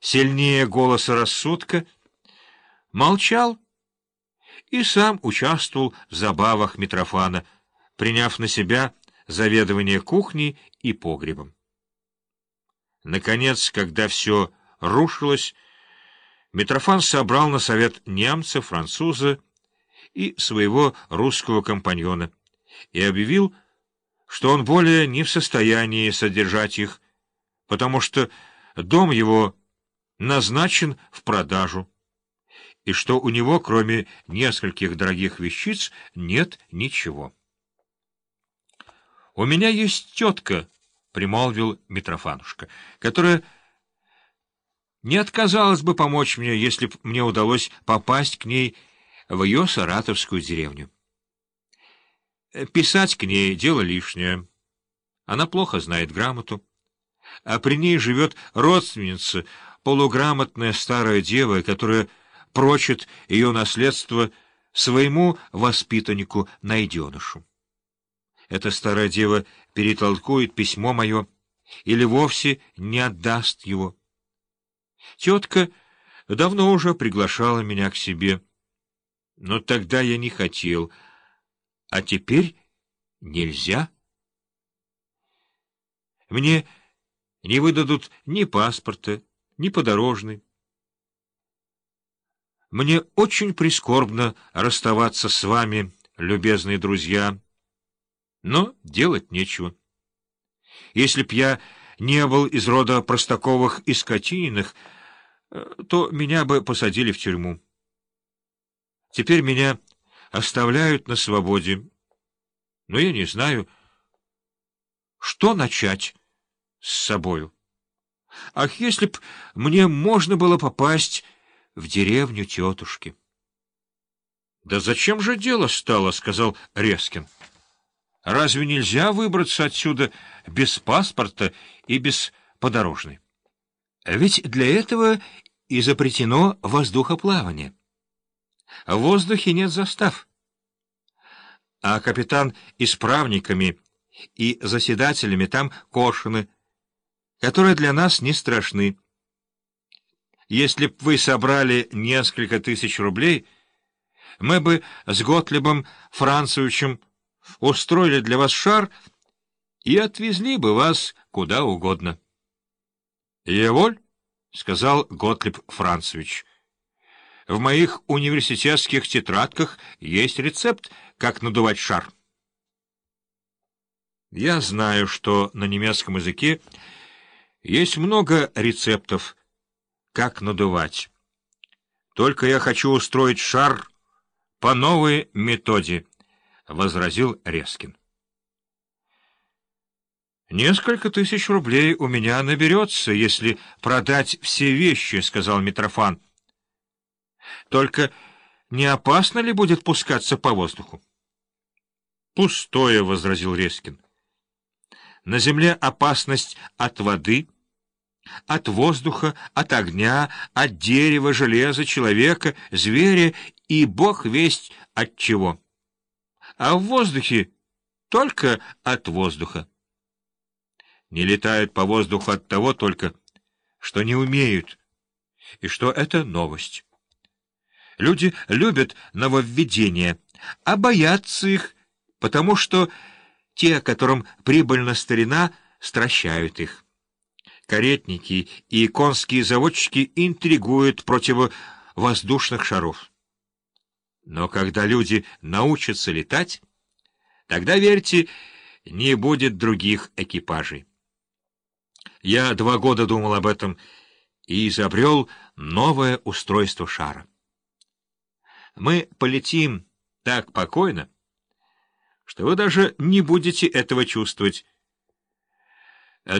сильнее голоса рассудка, молчал и сам участвовал в забавах Митрофана, приняв на себя заведование кухней и погребом. Наконец, когда все рушилось, Митрофан собрал на совет немца, француза и своего русского компаньона и объявил, что он более не в состоянии содержать их, потому что дом его назначен в продажу, и что у него, кроме нескольких дорогих вещиц, нет ничего. «У меня есть тетка», — примолвил Митрофанушка, — «которая не отказалась бы помочь мне, если б мне удалось попасть к ней в ее саратовскую деревню. Писать к ней — дело лишнее. Она плохо знает грамоту. А при ней живет родственница, полуграмотная старая дева, которая прочит ее наследство своему воспитаннику-найденышу. Эта старая дева перетолкует письмо мое или вовсе не отдаст его. Тетка давно уже приглашала меня к себе, но тогда я не хотел, а теперь нельзя. Мне не выдадут ни паспорта, ни подорожный. Мне очень прискорбно расставаться с вами, любезные друзья, но делать нечего. Если б я не был из рода Простаковых и Скотининых, Э, то меня бы посадили в тюрьму. Теперь меня оставляют на свободе, но я не знаю, что начать с собою. Ах, если б мне можно было попасть в деревню тетушки! — Да зачем же дело стало? — сказал Резкин. — Разве нельзя выбраться отсюда без паспорта и без подорожной? Ведь для этого и запретено воздухоплавание. В воздухе нет застав. А капитан исправниками и заседателями там кошины, которые для нас не страшны. Если б вы собрали несколько тысяч рублей, мы бы с Готлебом Францевичем устроили для вас шар и отвезли бы вас куда угодно. — Еволь? — сказал Готлиб Францевич. — В моих университетских тетрадках есть рецепт, как надувать шар. Я знаю, что на немецком языке есть много рецептов, как надувать. Только я хочу устроить шар по новой методе, — возразил Резкин. «Несколько тысяч рублей у меня наберется, если продать все вещи», — сказал Митрофан. «Только не опасно ли будет пускаться по воздуху?» «Пустое», — возразил Резкин. «На земле опасность от воды, от воздуха, от огня, от дерева, железа, человека, зверя и бог весть от чего. А в воздухе только от воздуха не летают по воздуху от того только, что не умеют, и что это новость. Люди любят нововведения, а боятся их, потому что те, которым прибыльна старина, стращают их. Каретники и конские заводчики интригуют против воздушных шаров. Но когда люди научатся летать, тогда, верьте, не будет других экипажей. Я два года думал об этом и изобрел новое устройство шара. Мы полетим так покойно, что вы даже не будете этого чувствовать.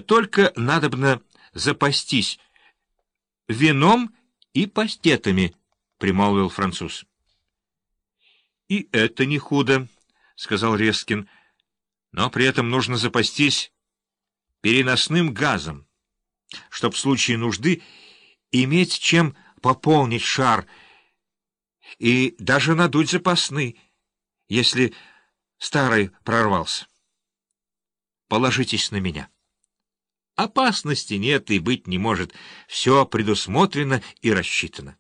Только надобно запастись вином и пастетами, — примолвил француз. — И это не худо, — сказал Резкин, — но при этом нужно запастись переносным газом, чтоб в случае нужды иметь чем пополнить шар и даже надуть запасный, если старый прорвался. Положитесь на меня. Опасности нет и быть не может. Все предусмотрено и рассчитано.